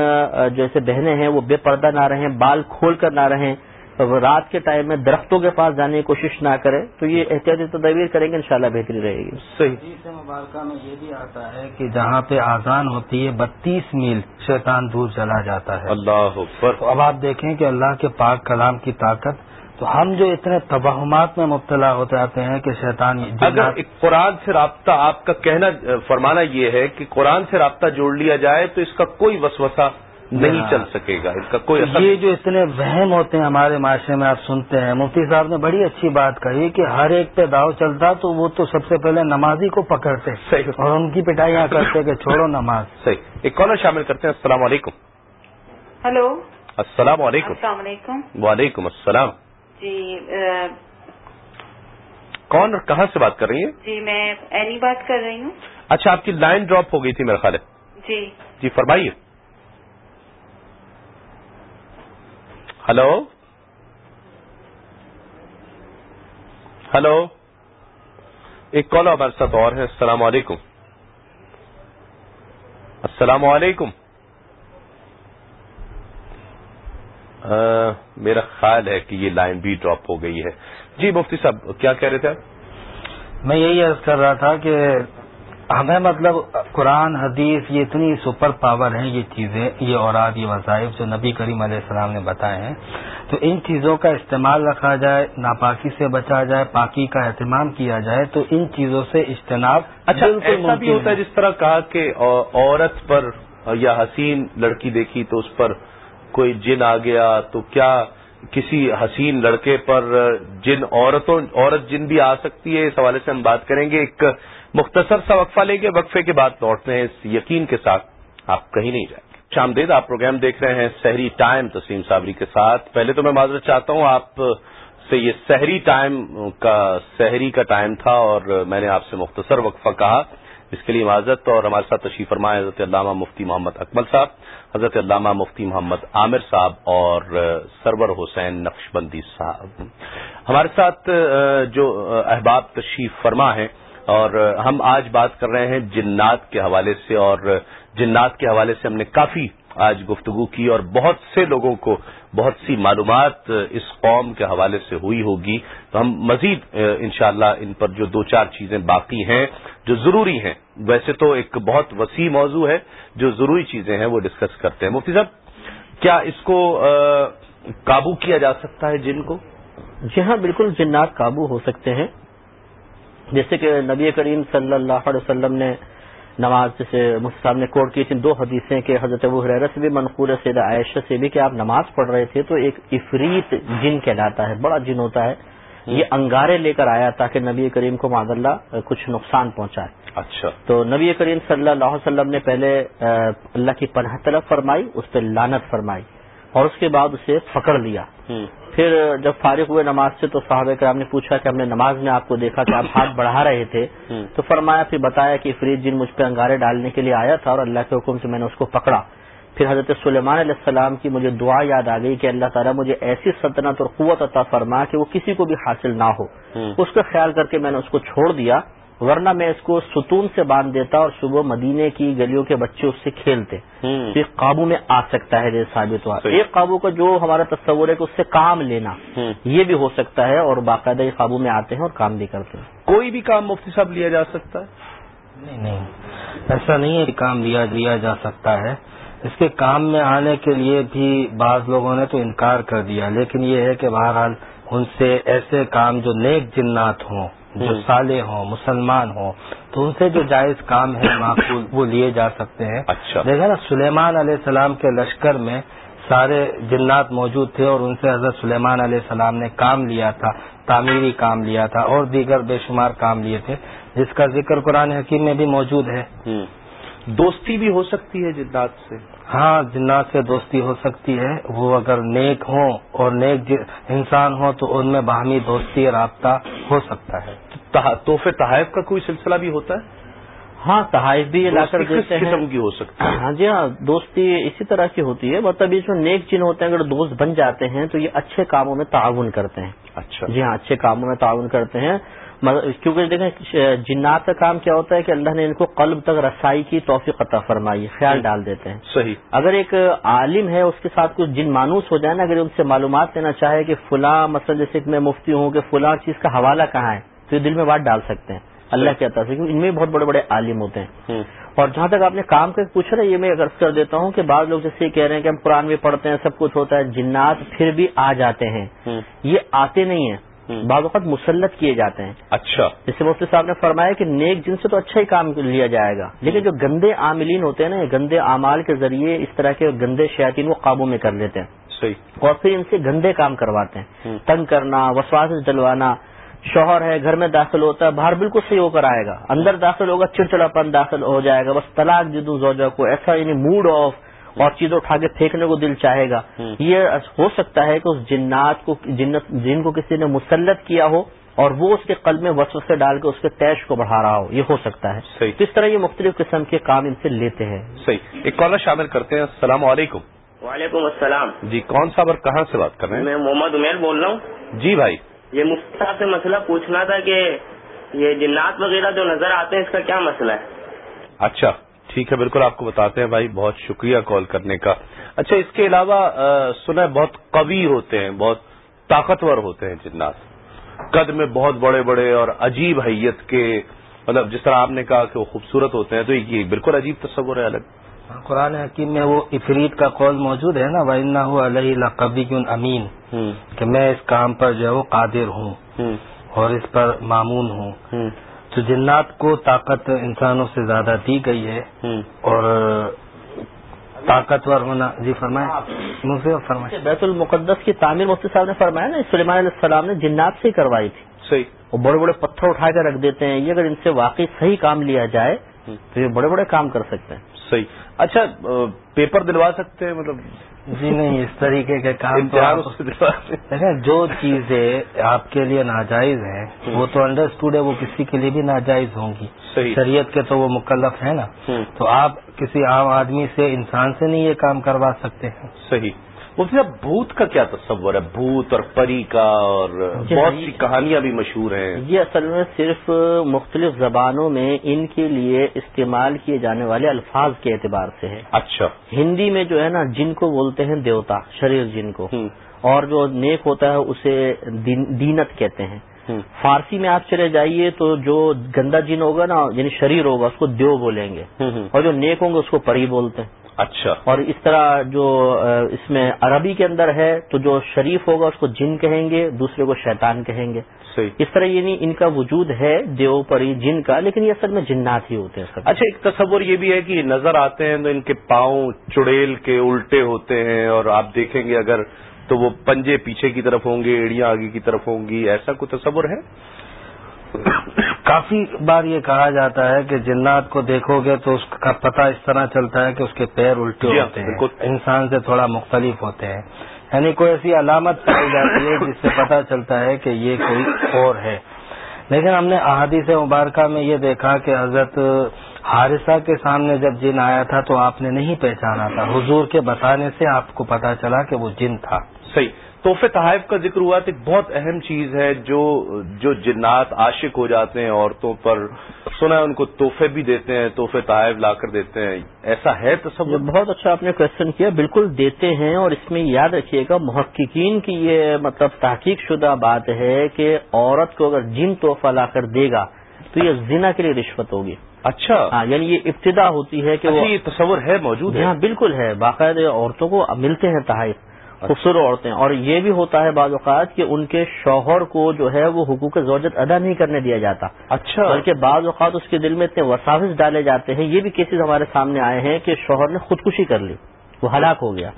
جیسے بہنیں ہیں وہ بے پردہ نہ رہیں بال کھول کر نہ رہیں۔ رات کے ٹائم میں درختوں کے پاس جانے کی کوشش نہ کریں تو یہ احتیاطی تدابیر کریں گے انشاءاللہ بہتری رہے گی۔ صحیح۔ مبارکہ میں یہ بھی آتا ہے کہ جہاں پہ آزان ہوتی ہے بتیس میل شیطان دور چلا جاتا ہے۔ اللہ اکبر۔ تو اب آپ دیکھیں کہ اللہ کے پاک کلام کی طاقت تو ہم جو اتنے تباہمات میں مبتلا ہوتے آتے ہیں کہ شیطان اگر قرآن سے رابطہ آپ کا کہنا فرمانا یہ ہے کہ قرآن سے رابطہ جوڑ لیا جائے تو اس کا کوئی وسوسہ نہیں ہاں۔ چل سکے گا اس کا کوئی یہ جو اتنے وہم ہوتے ہیں ہمارے معاشرے میں آپ سنتے ہیں مفتی صاحب نے بڑی اچھی بات کہی کہ ہر ایک پہ داؤ چلتا تو وہ تو سب سے پہلے نمازی کو پکڑتے صحیح۔ اور ان کی پٹائیاں کرتے کہ چھوڑو نماز۔ صحیح۔ ایک کالر شامل کرتے ہیں السلام علیکم۔ ہلو۔ السلام علیکم۔ السلام علیکم۔ وعلیکم السلام۔ جی کون اور کہاں سے بات کر رہی ہیں؟ جی میں اینی بات کر رہی ہوں۔ اچھا آپ کی لائن ڈراپ ہو گئی تھی میرا خیال ہے جی۔ جی فرمائیے۔ ہلو ہلو ایک کال ہمارے ساتھ اور ہے۔ السلام علیکم۔ السلام علیکم۔ میرا خیال ہے کہ یہ لائن بھی ڈراپ ہو گئی ہے۔ جی مفتی صاحب، کیا کہہ رہے تھے آپ؟ میں یہی عرض کر رہا تھا کہ ہمیں مطلب قرآن حدیث یہ اتنی سپر پاور ہیں یہ چیزیں یہ اوراد یہ وظائف جو نبی کریم علیہ السلام نے بتائے ہیں تو ان چیزوں کا استعمال رکھا جائے ناپاکی سے بچا جائے پاکی کا اہتمام کیا جائے تو ان چیزوں سے اجتناب اچھا ایسا بھی ہوتا ہے جس طرح کہا کہ عو- عورت پر یا حسین لڑکی دیکھی تو اس پر کوئی جن آ گیا تو کیا کسی حسین لڑکے پر جن عورتوں عورت جن بھی آ سکتی ہے؟ اس حوالے سے ہم بات کریں گے ایک مختصر سا وقفہ لیں گے، وقفے کے بعد لوٹتے ہیں اس یقین کے ساتھ آپ کہیں نہیں جائیں گے۔ شام دید آپ پروگرام دیکھ رہے ہیں سحری ٹائم، تسلیم صابری کے ساتھ۔ پہلے تو میں معذرت چاہتا ہوں، آپ سے یہ سحری ٹائم کا، سحری کا ٹائم تھا اور میں نے آپ سے مختصر وقفہ کہا۔ اس کے لیے معذرت اور ہمارے ساتھ تشریف فرمائے حضرت علامہ مفتی محمد اکمل صاحب، حضرت علامہ مفتی محمد عامر صاحب اور سرور حسین نقش بندی صاحب۔ ہمارے ساتھ جو احباب تشریف فرما ہے اور ہم آج بات کر رہے ہیں جنات کے حوالے سے اور جنات کے حوالے سے ہم نے کافی آج گفتگو کی اور بہت سے لوگوں کو بہت سی معلومات اس قوم کے حوالے سے ہوئی ہوگی۔ تو ہم مزید انشاءاللہ ان پر جو دو چار چیزیں باقی ہیں، جو ضروری ہیں، ویسے تو ایک بہت وسیع موضوع ہے، جو ضروری چیزیں ہیں وہ ڈسکس کرتے ہیں۔ مفتی صاحب، کیا اس کو قابو کیا جا سکتا ہے جن کو؟ جی ہاں بالکل جنات قابو ہو سکتے ہیں۔ جیسے کہ نبی کریم صلی اللہ علیہ وسلم نے نماز جیسے صاحب نے کوٹ کی تھی دو حدیثیں کہ حضرت ابو حریر سے بھی منقور سید عائشہ سے بھی کہ آپ نماز پڑھ رہے تھے تو ایک افریت جن کہلاتا ہے بڑا جن ہوتا ہے۔ یہ انگارے لے کر آیا تاکہ نبی کریم کو معذ اللہ کچھ نقصان پہنچائے۔ اچھا۔ تو نبی کریم صلی اللہ علیہ وسلم نے پہلے اللہ کی پناہ طلب فرمائی اس پہ لانت فرمائی اور اس کے بعد اسے پکڑ لیا۔ پھر جب فارغ ہوئے نماز سے تو صحابہ کرام نے پوچھا کہ ہم نے نماز میں آپ کو دیکھا کہ آپ ہاتھ بڑھا رہے تھے۔ تو فرمایا پھر بتایا کہ فرید جن مجھ پہ انگارے ڈالنے کے لیے آیا تھا اور اللہ کے حکم سے میں نے اس کو پکڑا۔ پھر حضرت سلیمان علیہ السلام کی مجھے دعا یاد آ گئی کہ اللہ تعالیٰ مجھے ایسی سلطنت اور قوت عطا فرما کہ وہ کسی کو بھی حاصل نہ ہو۔ اس کا خیال کر کے میں نے اس کو چھوڑ دیا۔ ورنہ میں اس کو ستون سے باندھ دیتا اور صبح مدینے کی گلیوں کے بچے اس سے کھیلتے۔ تو قابو میں آ سکتا ہے ثابت ہوا۔ ایک قابو کا جو ہمارا تصور ہے کہ اس سے کام لینا۔ یہ بھی ہو سکتا ہے اور باقاعدہ یہ قابو میں آتے ہیں اور کام بھی کرتے ہیں۔ کوئی بھی کام مفتی صاحب لیا جا سکتا ہے؟ نہیں نہیں۔ ایسا نہیں ہے کہ کام لیا لیا جا سکتا ہے۔ اس کے کام میں آنے کے لیے بھی بعض لوگوں نے تو انکار کر دیا۔ لیکن یہ ہے کہ بہرحال ان سے ایسے کام جو نیک جنات ہوں جو سالے ہوں مسلمان ہوں تو ان سے جو جائز کام ہے معقول وہ لیے جا سکتے ہیں۔ اچھا۔ دیکھا نا سلیمان علیہ السلام کے لشکر میں سارے جنات موجود تھے اور ان سے حضرت سلیمان علیہ السلام نے کام لیا تھا تعمیری کام لیا تھا اور دیگر بے شمار کام لیے تھے جس کا ذکر قرآن حکیم میں بھی موجود ہے۔ دوستی بھی ہو سکتی ہے جنات سے؟ ہاں جنات سے دوستی ہو سکتی ہے۔ وہ اگر نیک ہوں اور نیک انسان ہوں تو ان میں باہمی دوستی رابطہ ہو سکتا ہے۔ تحفے تحائف کا کوئی سلسلہ بھی ہوتا ہے؟ ہاں تحائف بھی لا کر دیتے قسم کی ہو سکتی ہے؟ ہاں جی ہاں دوستی اسی طرح کی ہوتی ہے۔ مطلب یہ جو نیک جن ہوتے ہیں اگر دوست بن جاتے ہیں تو یہ اچھے کاموں میں تعاون کرتے ہیں۔ اچھا۔ جی ہاں اچھے کاموں میں تعاون کرتے ہیں۔ کیونکہ دیکھیں جنات کا کام کیا ہوتا ہے کہ اللہ نے ان کو قلب تک رسائی کی توفیق عطا فرمائی خیال ڈال دیتے ہیں۔ صحیح۔ اگر ایک عالم ہے اس کے ساتھ کچھ جن مانوس ہو جائے نا اگر ان سے معلومات لینا چاہے کہ فلاں مثلا جیسے میں مفتی ہوں کہ فلاں چیز کا حوالہ کہاں ہے تو یہ دل میں بات ڈال سکتے ہیں۔ اللہ کے عطا سے کیونکہ ان میں بہت بڑے بڑے عالم ہوتے ہیں۔ اور جہاں تک آپ نے کام کر پوچھا نا یہ میں اگر کر دیتا ہوں کہ بعض لوگ جیسے کہہ رہے ہیں کہ ہم قرآن میں پڑھتے ہیں سب کچھ ہوتا ہے جنات پھر بھی آ جاتے ہیں۔ یہ آتے نہیں ہیں۔ بعض وقت مسلط کیے جاتے ہیں۔ اچھا۔ جیسے مفتی صاحب نے فرمایا کہ نیک جن سے تو اچھا ہی کام لیا جائے گا۔ لیکن جو گندے عاملین ہوتے ہیں نا گندے اعمال کے ذریعے اس طرح کے گندے شیاطین وہ قابو میں کر لیتے ہیں۔ صحیح۔ اور پھر ان سے گندے کام کرواتے ہیں۔ تنگ کرنا وسواس ڈلوانا شوہر ہے گھر میں داخل ہوتا ہے باہر بالکل صحیح ہو کر آئے گا۔ اندر داخل ہوگا چڑچڑاپن داخل ہو جائے گا۔ بس طلاق دے دوں زوجہ کو ایسا یعنی موڈ آف اور چیزیں اٹھا کے پھینکنے کو دل چاہے گا۔ یہ ہو سکتا ہے کہ اس جنات کو جنت جن کو کسی نے مسلط کیا ہو اور وہ اس کے قلب میں وسو سے ڈال کے اس کے تیش کو بڑھا رہا ہو۔ یہ ہو سکتا ہے۔ صحیح۔ تو اس طرح یہ مختلف قسم کے کام ان سے لیتے ہیں۔ صحیح۔ ایک کالر شامل کرتے ہیں۔ السلام علیکم۔ وعلیکم السلام۔ جی کون صاحب اور کہاں سے بات کر رہے ہیں؟ میں محمد عمیر بول رہا ہوں۔ جی بھائی۔ یہ مفتی صاحب سے مسئلہ پوچھنا تھا کہ یہ جنات وغیرہ جو نظر آتے ہیں، اس کا کیا مسئلہ ہے؟ اچھا ٹھیک ہے، بالکل آپ کو بتاتے ہیں بھائی، بہت شکریہ کال کرنے کا۔ اچھا اس کے علاوہ سنا بہت قوی ہوتے ہیں، بہت طاقتور ہوتے ہیں جنات۔ قد میں بہت بڑے بڑے اور عجیب حیت کے مطلب جس طرح آپ نے کہا کہ وہ خوبصورت ہوتے ہیں، تو یہ بالکل عجیب تصور ہے الگ۔ قرآن حکیم میں وہ افرید کا قول موجود ہے نا وَإِنَّهُ عَلَيْهِ لَقَبِّيٌ امین کہ میں اس کام پر جو ہے وہ قادر ہوں اور اس پر معمون ہوں۔ تو جنات کو طاقت انسانوں سے زیادہ دی گئی ہے اور طاقتور ہونا جی فرمائیں۔ فرمائیں۔ بیت المقدس کی تعمیر مفتی صاحب نے فرمایا نا سلیمان علیہ السلام نے جنات سے ہی کروائی تھی۔ صحیح۔ وہ بڑے بڑے پتھر اٹھا کے رکھ دیتے ہیں یہ اگر ان سے واقعی صحیح کام لیا جائے تو یہ بڑے بڑے کام کر سکتے ہیں۔ صحیح۔ اچھا پیپر دلوا سکتے ہیں مطلب جی نہیں اس طریقے کے کام دیکھیں جو چیزیں آپ کے لیے ناجائز ہیں وہ تو انڈرسٹوڈ ہے وہ کسی کے لیے بھی ناجائز ہوں گی۔ شریعت کے تو وہ مکلف ہے نا۔ تو آپ کسی عام آدمی سے انسان سے نہیں یہ کام کروا سکتے۔ ہیں صحیح۔ مفتی صاحب بھوت کا کیا تصور ہے؟ بھوت اور پری کا اور جی، بہت جی۔ سی کہانیاں بھی مشہور ہیں۔ یہ اصل میں صرف مختلف زبانوں میں ان کے لیے استعمال کیے جانے والے الفاظ کے اعتبار سے ہے۔ اچھا۔ ہندی میں جو ہے نا جن کو بولتے ہیں دیوتا شریر جن کو۔ اور جو نیک ہوتا ہے اسے دینت کہتے ہیں۔ فارسی میں آپ چلے جائیے تو جو گندا جن ہوگا نا یعنی شریر ہوگا اس کو دیو بولیں گے۔ اور جو نیک ہوں گے اس کو پری بولتے ہیں۔ اچھا۔ اور اس طرح جو اس میں عربی کے اندر ہے تو جو شریف ہوگا اس کو جن کہیں گے دوسرے کو شیطان کہیں گے۔ صحیح۔ اس طرح یعنی ان کا وجود ہے دیو پری جن کا لیکن یہ اصل میں جنات ہی ہوتے ہیں اچھا ایک تصور یہ بھی ہے کہ نظر آتے ہیں تو ان کے پاؤں چڑیل کے الٹے ہوتے ہیں اور آپ دیکھیں گے اگر تو وہ پنجے پیچھے کی طرف ہوں گے ایڑیاں آگے کی طرف ہوں گی ایسا کوئی تصور ہے؟ کافی بار یہ کہا جاتا ہے کہ جنات کو دیکھو گے تو اس کا پتہ اس طرح چلتا ہے کہ اس کے پیر الٹے جی ہاں، ہوتے ہیں۔ انسان سے تھوڑا مختلف ہوتے ہیں۔ یعنی کوئی ایسی علامت پائی جاتی ہے جس سے پتہ چلتا ہے کہ یہ کوئی اور ہے۔ لیکن ہم نے احادیث مبارکہ میں یہ دیکھا کہ حضرت حارثہ کے سامنے جب جن آیا تھا تو آپ نے نہیں پہچانا تھا۔ حضور کے بتانے سے آپ کو پتا چلا کہ وہ جن تھا۔ صحیح۔ تحفے تحائف کا ذکر ہوا تو ایک بہت اہم چیز ہے جو جو جنات عاشق ہو جاتے ہیں عورتوں پر سنا ہے ان کو تحفے بھی دیتے ہیں تحفے تحائف لا کر دیتے ہیں۔ ایسا ہے تصور؟ بہت اچھا آپ نے کوشچن کیا۔ بالکل دیتے ہیں اور اس میں یاد رکھیے گا محققین کی یہ مطلب تحقیق شدہ بات ہے کہ عورت کو اگر جن تحفہ لا کر دے گا تو یہ زنا کے لیے رشوت ہوگی۔ اچھا۔ ہاں یعنی یہ ابتدا ہوتی ہے کہ اچھا، وہ یہ تصور ہے موجود ہے۔ ہاں بالکل ہے۔ باقاعدہ عورتوں کو ملتے ہیں تحائف۔ خوبصورت عورتیں۔ اور یہ بھی ہوتا ہے بعض اوقات کہ ان کے شوہر کو جو ہے وہ حقوق زوجت ادا نہیں کرنے دیا جاتا۔ اچھا۔ بلکہ بعض اوقات اس کے دل میں اتنے وساوس ڈالے جاتے ہیں۔ یہ بھی کیسز ہمارے سامنے آئے ہیں کہ شوہر نے خودکشی کر لی۔ وہ ہلاک ہو گیا۔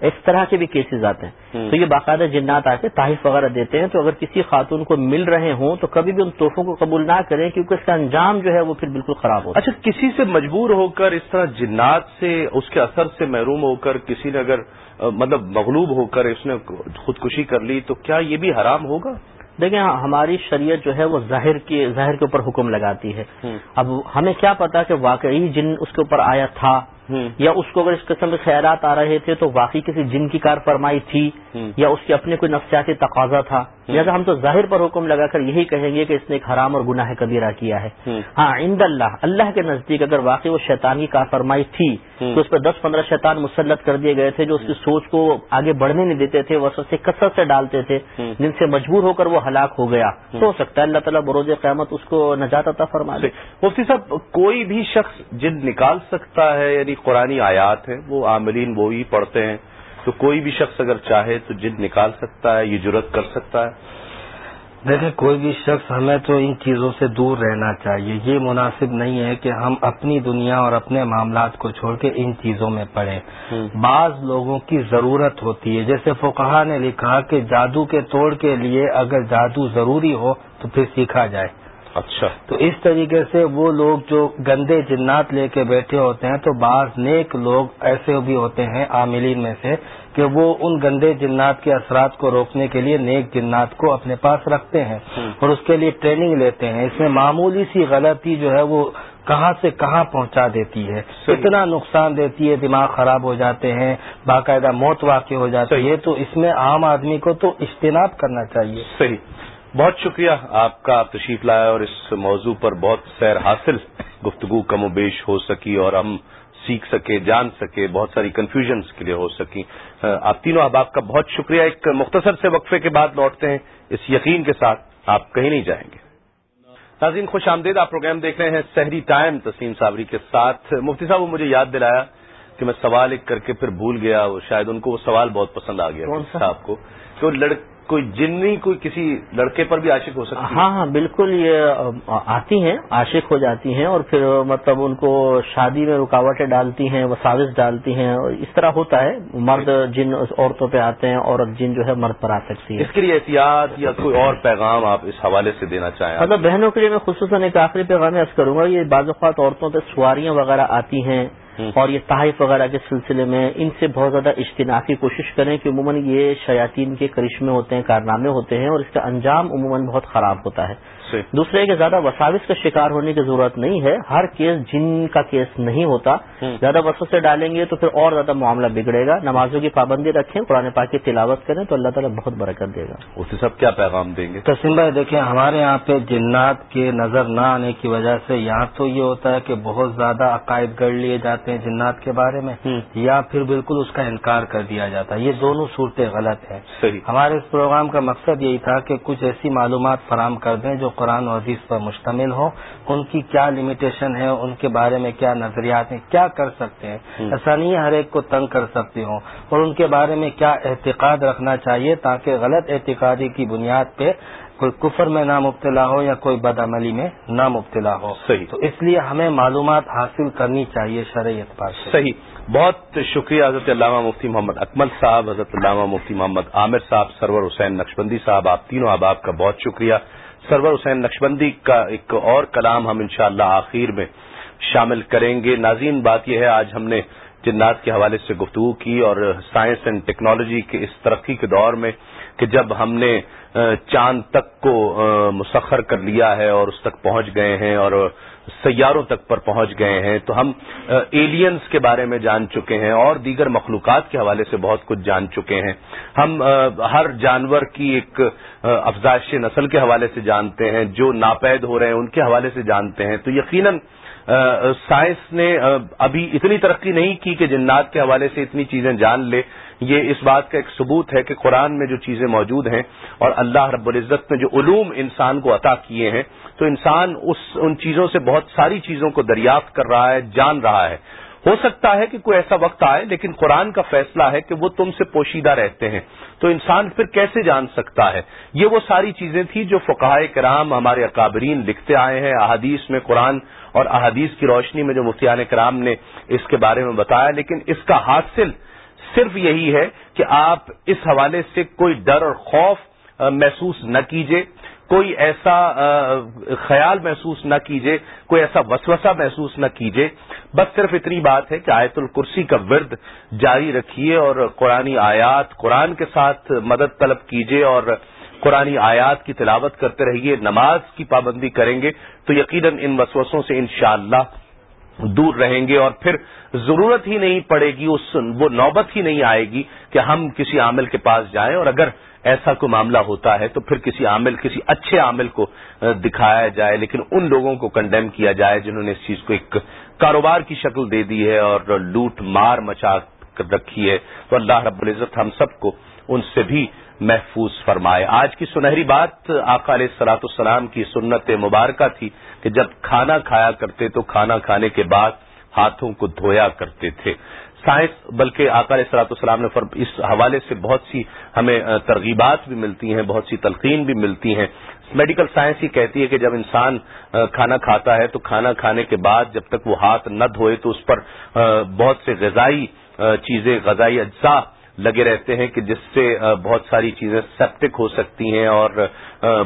اس طرح کے بھی کیسز آتے ہیں۔ تو یہ باقاعدہ جنات آ کے تحائف وغیرہ دیتے ہیں۔ تو اگر کسی خاتون کو مل رہے ہوں تو کبھی بھی ان تحفوں کو قبول نہ کریں کیونکہ اس کا انجام جو ہے وہ پھر بالکل خراب ہوتا اچھا کسی سے مجبور ہو کر اس طرح جنات سے اس کے اثر سے محروم ہو کر کسی نے اگر مطلب مغلوب ہو کر اس نے خودکشی کر لی تو کیا یہ بھی حرام ہوگا؟ دیکھیں ہماری شریعت جو ہے وہ ظاہر کے ظاہر کے اوپر حکم لگاتی ہے۔ اب ہمیں کیا پتا کہ واقعی جن اس کے اوپر آیا تھا یا اس کو اگر اس قسم کے خیالات آ رہے تھے تو واقعی کسی جن کی کار فرمائی تھی یا اس کے اپنے کوئی نفسیاتی تقاضا تھا۔ لہٰذا ہم تو ظاہر پر حکم لگا کر یہی کہیں گے کہ اس نے ایک حرام اور گناہ کبیرہ کیا ہے۔ ہاں عند اللہ اللہ کے نزدیک اگر واقعی وہ شیطان کی کار فرمائی تھی تو اس پہ دس پندرہ شیطان مسلط کر دیے گئے تھے جو اس کی سوچ کو آگے بڑھنے نہیں دیتے تھے وہ سے کثرت سے ڈالتے تھے۔ جن سے مجبور ہو کر وہ ہلاک ہو گیا۔ تو ہو سکتا ہے اللہ تعالیٰ بروز قیامت اس کو نجات عطا فرما دے۔ مفتی صاحب کوئی بھی شخص جن نکال سکتا ہے یعنی قرآن آیات ہیں وہ عاملین وہی پڑھتے ہیں۔ تو کوئی بھی شخص اگر چاہے تو جد نکال سکتا ہے یہ جرت کر سکتا ہے۔ دیکھیں کوئی بھی شخص ہمیں تو ان چیزوں سے دور رہنا چاہیے۔ یہ مناسب نہیں ہے کہ ہم اپنی دنیا اور اپنے معاملات کو چھوڑ کے ان چیزوں میں پڑیں بعض لوگوں کی ضرورت ہوتی ہے۔ جیسے فقہا نے لکھا کہ جادو کے توڑ کے لیے اگر جادو ضروری ہو تو پھر سیکھا جائے۔ اچھا۔ تو اس طریقے سے وہ لوگ جو گندے جنات لے کے بیٹھے ہوتے ہیں تو بعض نیک لوگ ایسے بھی ہوتے ہیں عاملین میں سے کہ وہ ان گندے جنات کے اثرات کو روکنے کے لیے نیک جنات کو اپنے پاس رکھتے ہیں اور اس کے لیے ٹریننگ لیتے ہیں۔ اس میں معمولی سی غلطی جو ہے وہ کہاں سے کہاں پہنچا دیتی ہے۔ اتنا نقصان دیتی ہے دماغ خراب ہو جاتے ہیں باقاعدہ موت واقع ہو جاتی ہے۔ تو اس میں عام آدمی کو تو اجتناب کرنا چاہیے۔ صحیح۔ بہت شکریہ آپ کا تشریف لایا اور اس موضوع پر بہت سیر حاصل گفتگو کم و بیش ہو سکی اور ہم سیکھ سکے جان سکے بہت ساری کنفیوژنس کے لیے ہو سکی۔ آپ تینوں احباب کا بہت شکریہ۔ ایک مختصر سے وقفے کے بعد لوٹتے ہیں۔ اس یقین کے ساتھ آپ کہیں نہیں جائیں گے۔ ناظرین خوش آمدید آپ پروگرام دیکھ رہے ہیں سحری ٹائم۔ تسلیم صابری کے ساتھ۔ مفتی صاحب وہ مجھے یاد دلایا کہ میں سوال ایک کر کے پھر بھول گیا وہ شاید ان کو وہ سوال بہت پسند آ گیا صاحب کو تو کوئی جنی کوئی کسی لڑکے پر بھی عاشق ہو سکتی ہے؟ ہاں ہاں بالکل یہ آتی ہیں عاشق ہو جاتی ہیں اور پھر مطلب ان کو شادی میں رکاوٹیں ڈالتی ہیں وساوس ڈالتی ہیں اور اس طرح ہوتا ہے۔ مرد جن عورتوں پہ آتے ہیں عورت جن جو ہے مرد پر آ سکتی ہے۔ اس کے لیے احتیاط یا کوئی اور پیغام آپ اس حوالے سے دینا چاہیں؟ مطلب بہنوں کے لیے میں خصوصاً ایک آخری پیغام عرض کروں گا یہ بعض اوقات عورتوں پہ سواریاں وغیرہ آتی ہیں۔ اور یہ تحائف وغیرہ کے سلسلے میں ان سے بہت زیادہ اجتناع کی کوشش کریں کہ عموماً یہ شیاطین کے کرشمے ہوتے ہیں، کارنامے ہوتے ہیں اور اس کا انجام عموماً بہت خراب ہوتا ہے۔ دوسرے کہ زیادہ وساوس کا شکار ہونے کی ضرورت نہیں ہے۔ ہر کیس جن کا کیس نہیں ہوتا زیادہ وسو سے ڈالیں گے تو پھر اور زیادہ معاملہ بگڑے گا۔ نمازوں کی پابندی رکھیں قرآن پاک کی تلاوت کریں تو اللہ تعالیٰ بہت برکت دے گا۔ اس سے سب کیا پیغام دیں گے؟ تسیم بھائی دیکھیں ہمارے یہاں پہ جنات کے نظر نہ آنے کی وجہ سے یہاں تو یہ ہوتا ہے کہ بہت زیادہ عقائد گڑ لیے جاتے ہیں جنات کے بارے میں یا پھر بالکل اس کا انکار کر دیا جاتا ہے۔ یہ دونوں صورتیں غلط ہیں۔ ہمارے اس پروگرام کا مقصد یہی تھا کہ کچھ ایسی معلومات فراہم کر دیں جو قرآن و حدیث پر مشتمل ہو ان کی کیا لمیٹیشن ہے ان کے بارے میں کیا نظریات ہیں کیا کر سکتے ہیں؟ ایسا نہیں ہر ایک کو تنگ کر سکتے ہوں۔ اور ان کے بارے میں کیا احتقاد رکھنا چاہیے تاکہ غلط اعتقادی کی بنیاد پہ کوئی کفر میں نہ مبتلا ہو یا کوئی بد عملی میں نہ مبتلا ہو۔ صحیح۔ تو اس لیے ہمیں معلومات حاصل کرنی چاہیے شرعی اعتبار سے۔ صحیح۔ بہت شکریہ حضرت علامہ مفتی محمد اکمل صاحب حضرت علامہ مفتی محمد عامر صاحب سرور حسین نقشبندی صاحب آپ تینوں احباب کا بہت شکریہ۔ سرور حسین نقشبندی کا ایک اور کلام ہم انشاءاللہ اللہ آخر میں شامل کریں گے۔ ناظرین، بات یہ ہے، آج ہم نے جنات کے حوالے سے گفتگو کی اور سائنس اینڈ ٹیکنالوجی کے اس ترقی کے دور میں کہ جب ہم نے چاند تک کو مسخر کر لیا ہے اور اس تک پہنچ گئے ہیں اور سیاروں تک پر پہنچ گئے ہیں، تو ہم ایلینز کے بارے میں جان چکے ہیں اور دیگر مخلوقات کے حوالے سے بہت کچھ جان چکے ہیں۔ ہم ہر جانور کی ایک افزائش نسل کے حوالے سے جانتے ہیں، جو ناپید ہو رہے ہیں ان کے حوالے سے جانتے ہیں۔ تو یقیناً سائنس نے ابھی اتنی ترقی نہیں کی کہ جنات کے حوالے سے اتنی چیزیں جان لے۔ یہ اس بات کا ایک ثبوت ہے کہ قرآن میں جو چیزیں موجود ہیں اور اللہ رب العزت نے جو علوم انسان کو عطا کیے ہیں، تو انسان اس، ان چیزوں سے بہت ساری چیزوں کو دریافت کر رہا ہے، جان رہا ہے۔ ہو سکتا ہے کہ کوئی ایسا وقت آئے، لیکن قرآن کا فیصلہ ہے کہ وہ تم سے پوشیدہ رہتے ہیں۔ تو انسان پھر کیسے جان سکتا ہے؟ یہ وہ ساری چیزیں تھیں جو فقائے کرام ہمارے اکابرین لکھتے آئے ہیں۔ احادیث میں قرآن اور احادیث کی روشنی میں جو مفتیان کرام نے اس کے بارے میں بتایا، لیکن اس کا حاصل صرف یہی ہے کہ آپ اس حوالے سے کوئی ڈر اور خوف محسوس نہ کیجیے کوئی ایسا خیال محسوس نہ کیجیے کوئی ایسا وسوسہ محسوس نہ کیجیے بس صرف اتنی بات ہے کہ آیت الکرسی کا ورد جاری رکھیے اور قرآن آیات قرآن کے ساتھ مدد طلب کیجیے اور قرآن آیات کی تلاوت کرتے رہیے، نماز کی پابندی کریں گے تو یقیناً ان وسوسوں سے انشاءاللہ دور رہیں گے اور پھر ضرورت ہی نہیں پڑے گی اس وہ نوبت ہی نہیں آئے گی کہ ہم کسی عامل کے پاس جائیں اور اگر ایسا کوئی معاملہ ہوتا ہے تو پھر کسی عامل، کسی اچھے عامل کو دکھایا جائے، لیکن ان لوگوں کو کنڈیم کیا جائے جنہوں نے اس چیز کو ایک کاروبار کی شکل دے دی ہے اور لوٹ، مار مچا کر رکھی ہے۔ تو اللہ رب العزت ہم سب کو ان سے بھی محفوظ فرمائے۔ آج کی سنہری بات علیہ سلاۃ السلام کی سنت مبارکہ تھی۔ کہ جب کھانا کھایا کرتے تو کھانا کھانے کے بعد ہاتھوں کو دھویا کرتے تھے۔ سائنس، بلکہ آکار سلاط السلام نے اس حوالے سے بہت سی ہمیں ترغیبات بھی ملتی ہیں، بہت سی تلقین بھی ملتی ہیں۔ میڈیکل سائنس ہی کہتی ہے کہ جب انسان کھانا کھاتا ہے تو کھانا کھانے کے بعد جب تک وہ ہاتھ نہ دھوئے تو اس پر بہت سے غذائی چیزیں، غذائی اجزاء لگے رہتے ہیں کہ جس سے بہت ساری چیزیں سیپٹک ہو سکتی ہیں اور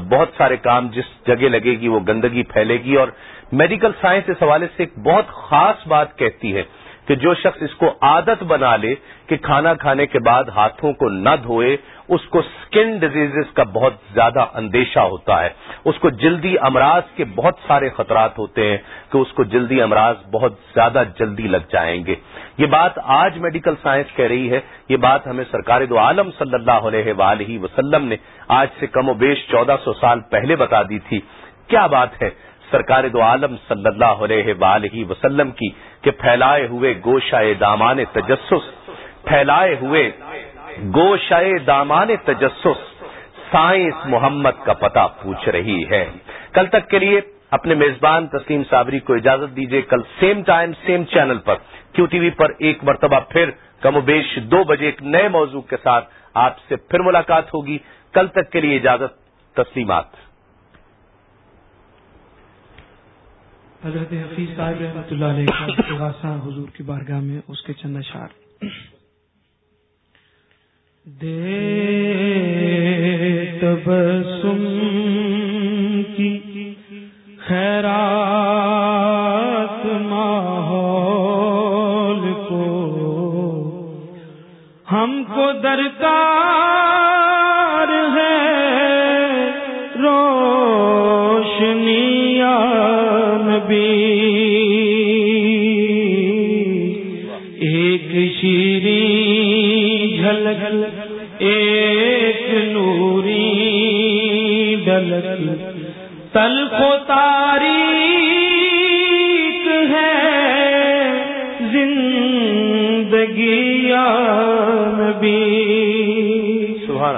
بہت سارے کام جس جگہ لگے گی وہ گندگی پھیلے گی اور میڈیکل سائنس اس حوالے سے ایک بہت خاص بات کہتی ہے۔ کہ جو شخص اس کو عادت بنا لے کہ کھانا کھانے کے بعد ہاتھوں کو نہ دھوئے، اس کو سکن ڈیزیز کا بہت زیادہ اندیشہ ہوتا ہے۔ اس کو جلدی امراض کے بہت سارے خطرات ہوتے ہیں کہ اس کو جلدی امراض بہت زیادہ جلدی لگ جائیں گے۔ یہ بات آج میڈیکل سائنس کہہ رہی ہے۔ یہ بات ہمیں سرکار دو عالم صلی اللہ علیہ وآلہ وسلم نے آج سے کم و بیش چودہ سو سال پہلے بتا دی تھی۔ کیا بات ہے؟ سرکار دو عالم صلی اللہ علیہ وآلہ وسلم کی کہ پھیلائے ہوئے گوشائے دامان تجسس، پھیلائے ہوئے گوشائے دامان تجسس سائنس محمد کا پتہ پوچھ رہی ہے۔ کل تک کے لیے اپنے میزبان تسلیم صابری کو اجازت دیجیے کل سیم ٹائم سیم چینل پر کیو ٹی وی پر ایک مرتبہ پھر کم و بیش دو بجے ایک نئے موضوع کے ساتھ آپ سے پھر ملاقات ہوگی۔ کل تک کے لیے اجازت، تسلیمات۔ حضرت حفیظ صاحب رحمۃ اللہ علیہ کا حضور کی بارگاہ میں اس کے چند اشار دے تبسم کی خیرات ہم کو درکار ایک نوری ڈلک تل کو تاریخ ہے زندگی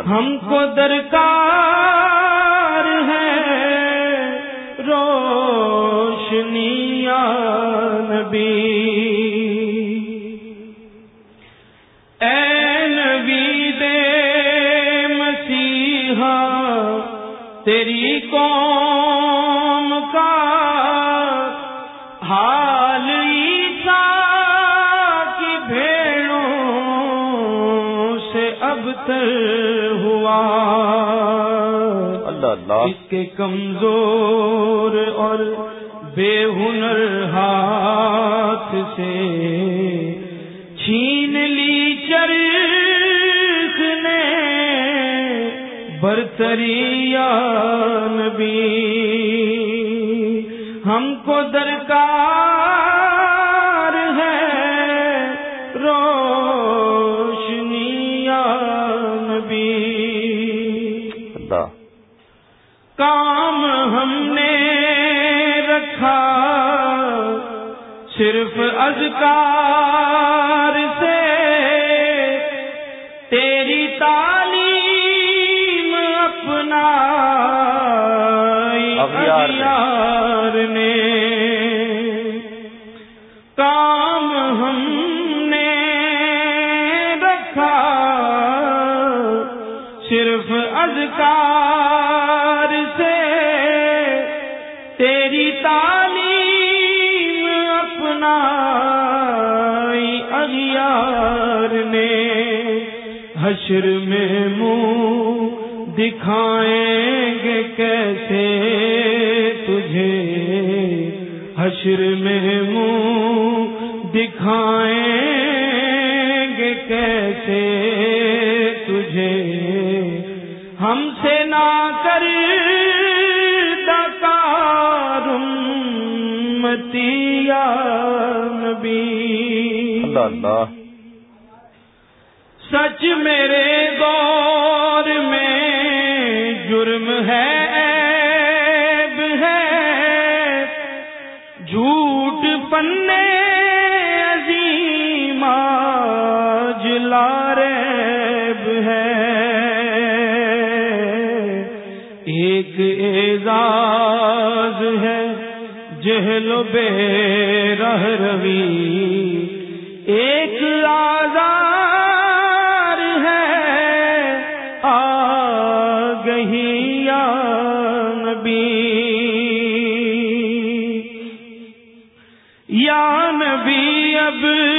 ہم کو درکار ہے روشنی نبی۔ سے اب تک اللہ اس کے کمزور اور بے ہنر ہاتھ سے چھین لی چرخ نے برتری نبی۔ ہم کو صرف اذکار حشر میں منہ دکھائیں گے کیسے تجھے؟ حشر میں منہ دکھائیں گے کیسے تجھے؟ ہم سے نہ کر نبی۔ اللہ سچ میرے دور میں جرم ہے، عیب ہے۔ جھوٹ پنے عظیم جلا ریب ہے۔ ایک اعزاز ہے، جہل بے رہ روی۔ ایک آزاد اب